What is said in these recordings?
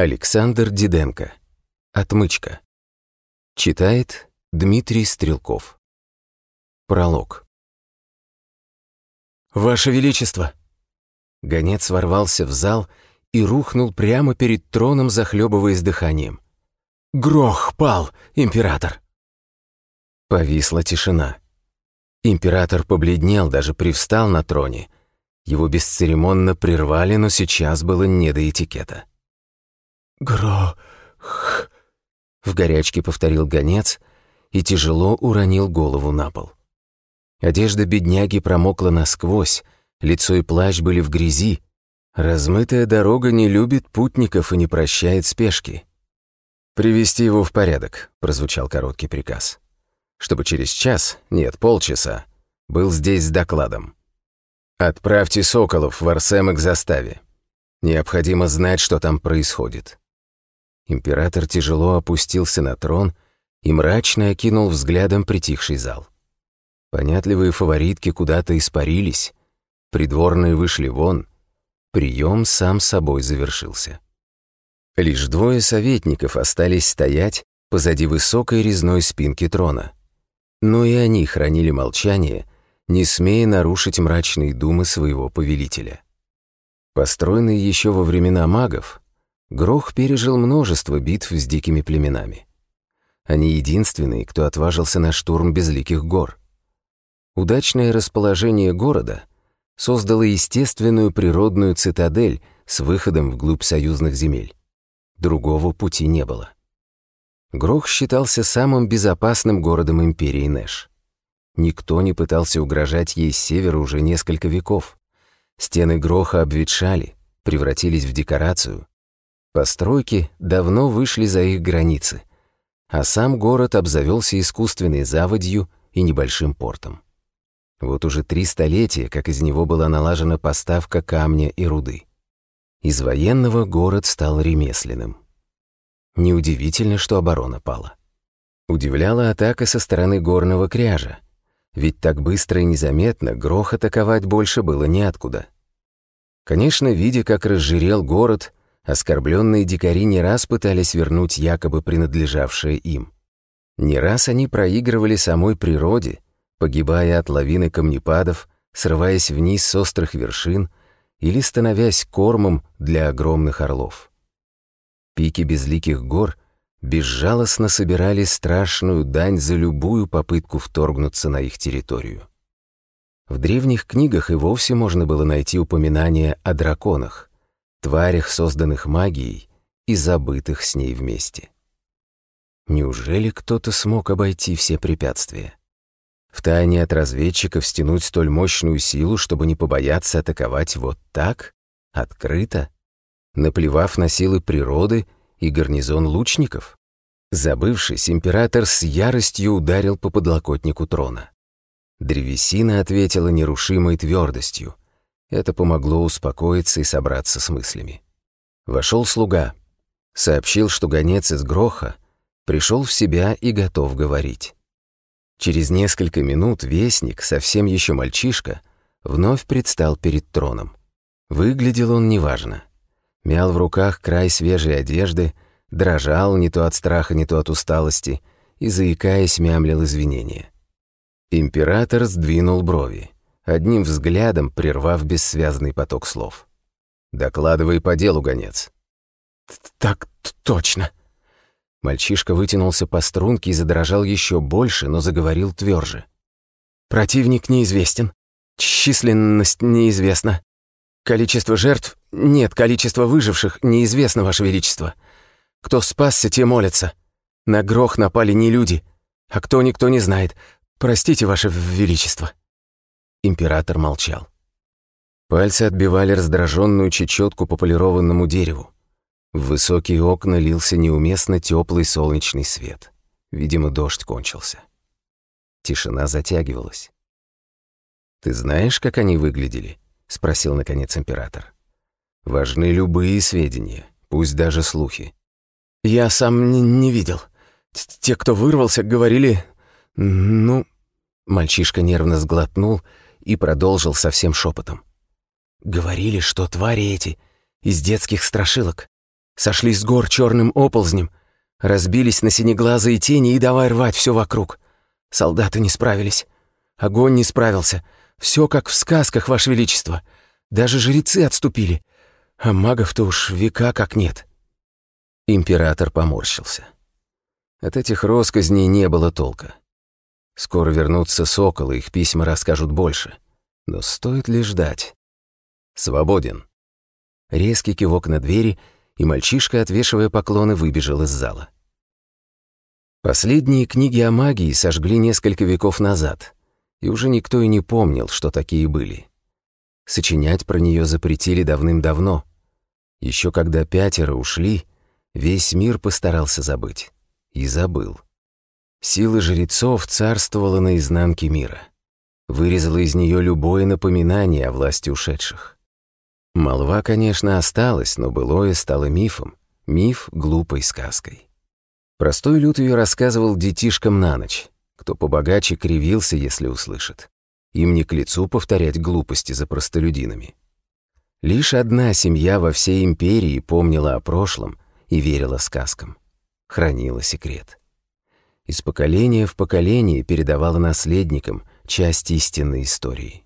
Александр Диденко. Отмычка. Читает Дмитрий Стрелков. Пролог. «Ваше Величество!» Гонец ворвался в зал и рухнул прямо перед троном, захлебываясь дыханием. «Грох пал, император!» Повисла тишина. Император побледнел, даже привстал на троне. Его бесцеремонно прервали, но сейчас было не до этикета. Грох. В горячке повторил гонец и тяжело уронил голову на пол. Одежда бедняги промокла насквозь, лицо и плащ были в грязи. Размытая дорога не любит путников и не прощает спешки. «Привести его в порядок», — прозвучал короткий приказ. «Чтобы через час, нет, полчаса, был здесь с докладом. Отправьте Соколов в Арсемы к заставе. Необходимо знать, что там происходит. Император тяжело опустился на трон и мрачно окинул взглядом притихший зал. Понятливые фаворитки куда-то испарились, придворные вышли вон, прием сам собой завершился. Лишь двое советников остались стоять позади высокой резной спинки трона. Но и они хранили молчание, не смея нарушить мрачные думы своего повелителя. Построенный еще во времена магов, Грох пережил множество битв с дикими племенами. Они единственные, кто отважился на штурм безликих гор. Удачное расположение города создало естественную природную цитадель с выходом вглубь союзных земель. Другого пути не было. Грох считался самым безопасным городом империи Нэш. Никто не пытался угрожать ей с севера уже несколько веков. Стены Гроха обветшали, превратились в декорацию, Постройки давно вышли за их границы, а сам город обзавелся искусственной заводью и небольшим портом. Вот уже три столетия, как из него была налажена поставка камня и руды. Из военного город стал ремесленным. Неудивительно, что оборона пала. Удивляла атака со стороны горного кряжа, ведь так быстро и незаметно грох атаковать больше было неоткуда. Конечно, видя, как разжирел город, Оскорбленные дикари не раз пытались вернуть якобы принадлежавшее им. Не раз они проигрывали самой природе, погибая от лавины камнепадов, срываясь вниз с острых вершин или становясь кормом для огромных орлов. Пики безликих гор безжалостно собирали страшную дань за любую попытку вторгнуться на их территорию. В древних книгах и вовсе можно было найти упоминания о драконах, тварях, созданных магией и забытых с ней вместе. Неужели кто-то смог обойти все препятствия? В тайне от разведчиков стянуть столь мощную силу, чтобы не побояться атаковать вот так, открыто, наплевав на силы природы и гарнизон лучников? Забывшись, император с яростью ударил по подлокотнику трона. Древесина ответила нерушимой твердостью, это помогло успокоиться и собраться с мыслями. Вошел слуга. Сообщил, что гонец из Гроха пришел в себя и готов говорить. Через несколько минут вестник, совсем еще мальчишка, вновь предстал перед троном. Выглядел он неважно. Мял в руках край свежей одежды, дрожал не то от страха, не то от усталости и, заикаясь, мямлил извинения. Император сдвинул брови одним взглядом прервав бессвязный поток слов. «Докладывай по делу, гонец». «Так точно». Мальчишка вытянулся по струнке и задрожал еще больше, но заговорил тверже. «Противник неизвестен. Численность неизвестна. Количество жертв... Нет, количество выживших неизвестно, Ваше Величество. Кто спасся, те молятся. На грох напали не люди, а кто никто не знает. Простите, Ваше Величество» император молчал. Пальцы отбивали раздраженную чечетку по полированному дереву. В высокие окна лился неуместно теплый солнечный свет. Видимо, дождь кончился. Тишина затягивалась. «Ты знаешь, как они выглядели?» — спросил, наконец, император. «Важны любые сведения, пусть даже слухи». «Я сам не, не видел. Т Те, кто вырвался, говорили... Ну...» Мальчишка нервно сглотнул — и продолжил совсем шепотом. «Говорили, что твари эти из детских страшилок. Сошли с гор черным оползнем, разбились на синеглазые тени и давай рвать все вокруг. Солдаты не справились. Огонь не справился. Все как в сказках, Ваше Величество. Даже жрецы отступили. А магов-то уж века как нет». Император поморщился. От этих росказней не было толка. Скоро вернутся соколы, их письма расскажут больше. Но стоит ли ждать? Свободен. Резкий кивок на двери, и мальчишка, отвешивая поклоны, выбежал из зала. Последние книги о магии сожгли несколько веков назад, и уже никто и не помнил, что такие были. Сочинять про нее запретили давным-давно. Еще когда пятеро ушли, весь мир постарался забыть. И забыл. Сила жрецов царствовала на изнанке мира. Вырезала из нее любое напоминание о власти ушедших. Молва, конечно, осталась, но былое стало мифом. Миф — глупой сказкой. Простой люд ее рассказывал детишкам на ночь. Кто побогаче кривился, если услышит. Им не к лицу повторять глупости за простолюдинами. Лишь одна семья во всей империи помнила о прошлом и верила сказкам. Хранила секрет из поколения в поколение передавала наследникам часть истинной истории.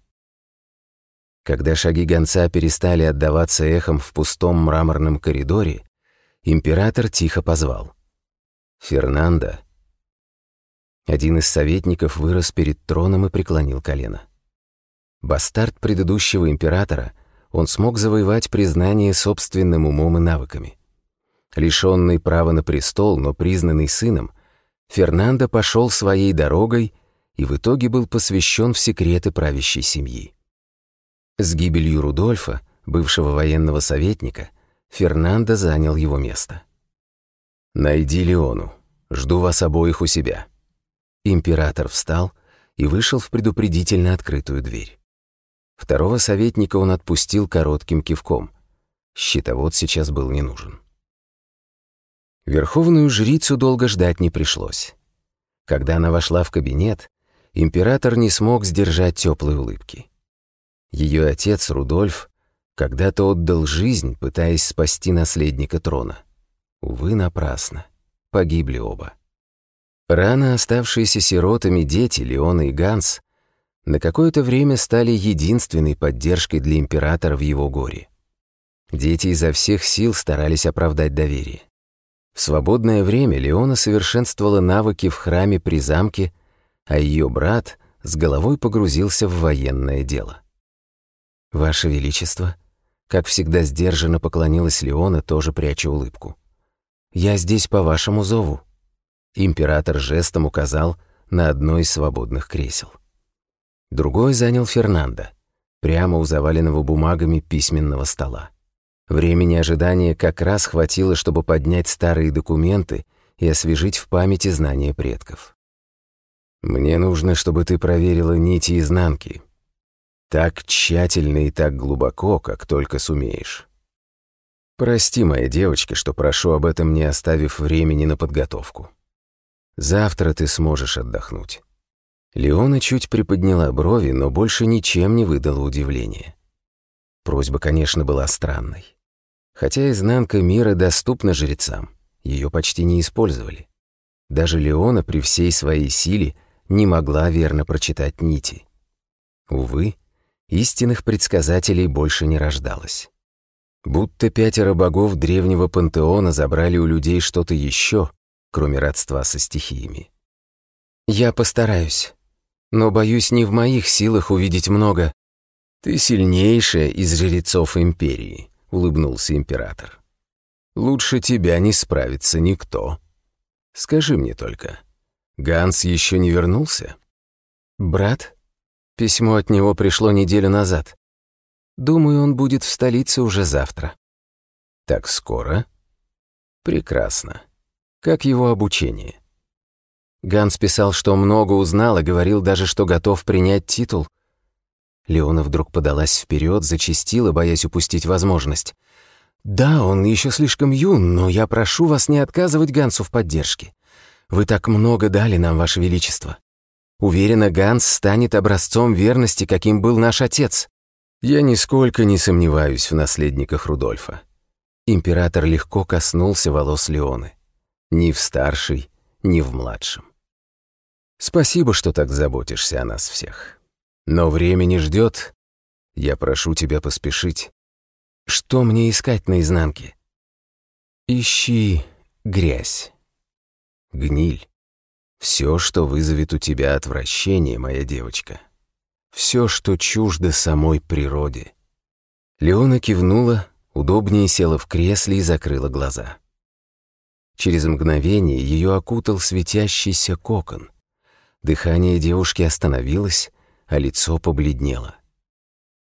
Когда шаги гонца перестали отдаваться эхом в пустом мраморном коридоре, император тихо позвал. «Фернандо!» Один из советников вырос перед троном и преклонил колено. Бастард предыдущего императора, он смог завоевать признание собственным умом и навыками. Лишенный права на престол, но признанный сыном — Фернандо пошел своей дорогой и в итоге был посвящен в секреты правящей семьи. С гибелью Рудольфа, бывшего военного советника, Фернандо занял его место. «Найди Леону. Жду вас обоих у себя». Император встал и вышел в предупредительно открытую дверь. Второго советника он отпустил коротким кивком. Щитовод сейчас был не нужен. Верховную жрицу долго ждать не пришлось. Когда она вошла в кабинет, император не смог сдержать теплой улыбки. Ее отец Рудольф когда-то отдал жизнь, пытаясь спасти наследника трона. Увы, напрасно. Погибли оба. Рано оставшиеся сиротами дети Леона и Ганс на какое-то время стали единственной поддержкой для императора в его горе. Дети изо всех сил старались оправдать доверие. В свободное время Леона совершенствовала навыки в храме при замке, а ее брат с головой погрузился в военное дело. «Ваше Величество», как всегда сдержанно поклонилась Леона, тоже пряча улыбку. «Я здесь по вашему зову». Император жестом указал на одно из свободных кресел. Другой занял Фернандо, прямо у заваленного бумагами письменного стола. Времени ожидания как раз хватило, чтобы поднять старые документы и освежить в памяти знания предков. «Мне нужно, чтобы ты проверила нити изнанки. Так тщательно и так глубоко, как только сумеешь. Прости, моя девочка, что прошу об этом, не оставив времени на подготовку. Завтра ты сможешь отдохнуть». Леона чуть приподняла брови, но больше ничем не выдала удивления. Просьба, конечно, была странной. Хотя изнанка мира доступна жрецам, ее почти не использовали. Даже Леона при всей своей силе не могла верно прочитать нити. Увы, истинных предсказателей больше не рождалось. Будто пятеро богов древнего пантеона забрали у людей что-то еще, кроме родства со стихиями. «Я постараюсь, но боюсь не в моих силах увидеть много, «Ты сильнейшая из жрецов империи», — улыбнулся император. «Лучше тебя не справится никто. Скажи мне только, Ганс еще не вернулся?» «Брат?» Письмо от него пришло неделю назад. Думаю, он будет в столице уже завтра. Так скоро? Прекрасно. Как его обучение? Ганс писал, что много узнал и говорил даже, что готов принять титул — Леона вдруг подалась вперед, зачистила, боясь упустить возможность. «Да, он еще слишком юн, но я прошу вас не отказывать Гансу в поддержке. Вы так много дали нам, Ваше Величество. Уверена, Ганс станет образцом верности, каким был наш отец». Я нисколько не сомневаюсь в наследниках Рудольфа. Император легко коснулся волос Леоны. Ни в старшей, ни в младшем. Спасибо, что так заботишься о нас всех. Но время не ждет. Я прошу тебя поспешить. Что мне искать на изнанке? Ищи грязь, гниль. Все, что вызовет у тебя отвращение, моя девочка. Все, что чуждо самой природе. Леона кивнула, удобнее села в кресле и закрыла глаза. Через мгновение ее окутал светящийся кокон. Дыхание девушки остановилось, а лицо побледнело.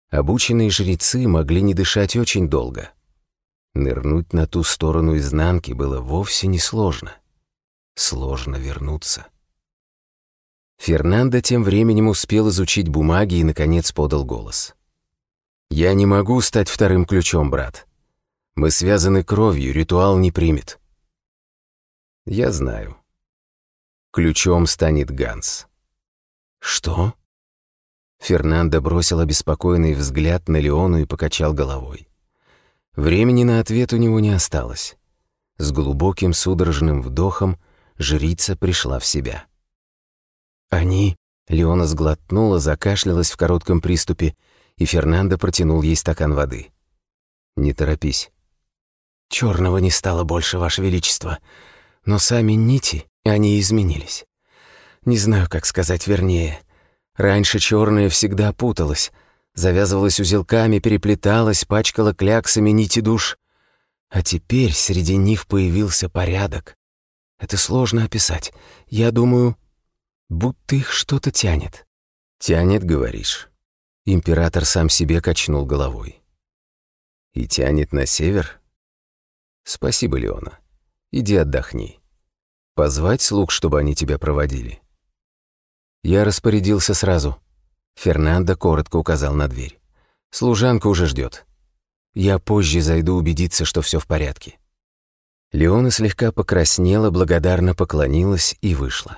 Обученные жрецы могли не дышать очень долго. Нырнуть на ту сторону изнанки было вовсе несложно. Сложно вернуться. Фернандо тем временем успел изучить бумаги и, наконец, подал голос. «Я не могу стать вторым ключом, брат. Мы связаны кровью, ритуал не примет». «Я знаю. Ключом станет Ганс». «Что?» Фернандо бросил обеспокоенный взгляд на Леону и покачал головой. Времени на ответ у него не осталось. С глубоким судорожным вдохом жрица пришла в себя. «Они...» — Леона сглотнула, закашлялась в коротком приступе, и Фернандо протянул ей стакан воды. «Не торопись». Черного не стало больше, Ваше Величество, но сами нити, они изменились. Не знаю, как сказать вернее — Раньше черное всегда путалось, завязывалось узелками, переплеталось, пачкало кляксами нити душ. А теперь среди них появился порядок. Это сложно описать. Я думаю, будто их что-то тянет. «Тянет, говоришь?» Император сам себе качнул головой. «И тянет на север?» «Спасибо, Леона. Иди отдохни. Позвать слуг, чтобы они тебя проводили?» Я распорядился сразу. Фернандо коротко указал на дверь. «Служанка уже ждет. Я позже зайду убедиться, что все в порядке». Леона слегка покраснела, благодарно поклонилась и вышла.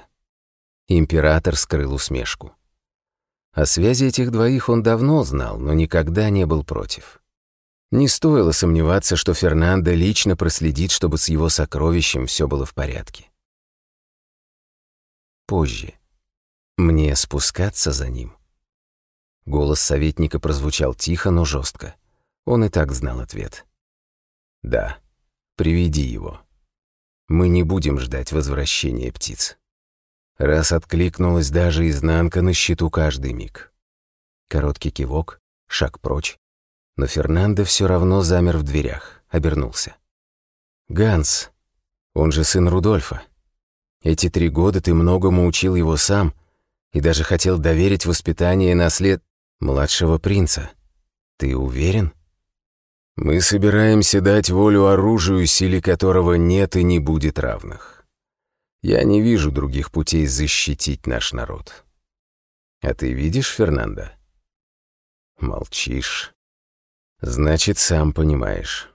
Император скрыл усмешку. О связи этих двоих он давно знал, но никогда не был против. Не стоило сомневаться, что Фернандо лично проследит, чтобы с его сокровищем все было в порядке. Позже. Мне спускаться за ним. Голос советника прозвучал тихо, но жестко. Он и так знал ответ. «Да, приведи его. Мы не будем ждать возвращения птиц». Раз откликнулась даже изнанка на счету каждый миг. Короткий кивок, шаг прочь. Но Фернандо все равно замер в дверях, обернулся. «Ганс, он же сын Рудольфа. Эти три года ты многому учил его сам, — и даже хотел доверить воспитание наслед младшего принца. Ты уверен? Мы собираемся дать волю оружию, силе которого нет и не будет равных. Я не вижу других путей защитить наш народ. А ты видишь, Фернандо? Молчишь. Значит, сам понимаешь.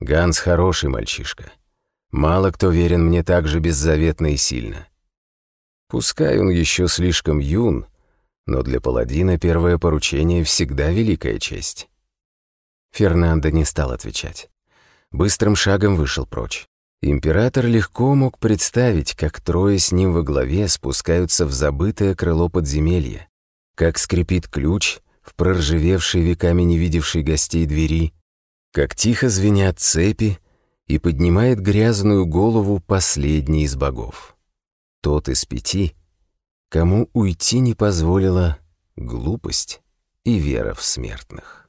Ганс хороший мальчишка. Мало кто верен мне так же беззаветно и сильно. Пускай он еще слишком юн, но для паладина первое поручение всегда великая честь. Фернандо не стал отвечать. Быстрым шагом вышел прочь. Император легко мог представить, как трое с ним во главе спускаются в забытое крыло подземелья, как скрипит ключ в проржевевшей веками не видевшей гостей двери, как тихо звенят цепи и поднимает грязную голову последний из богов тот из пяти, кому уйти не позволила глупость и вера в смертных.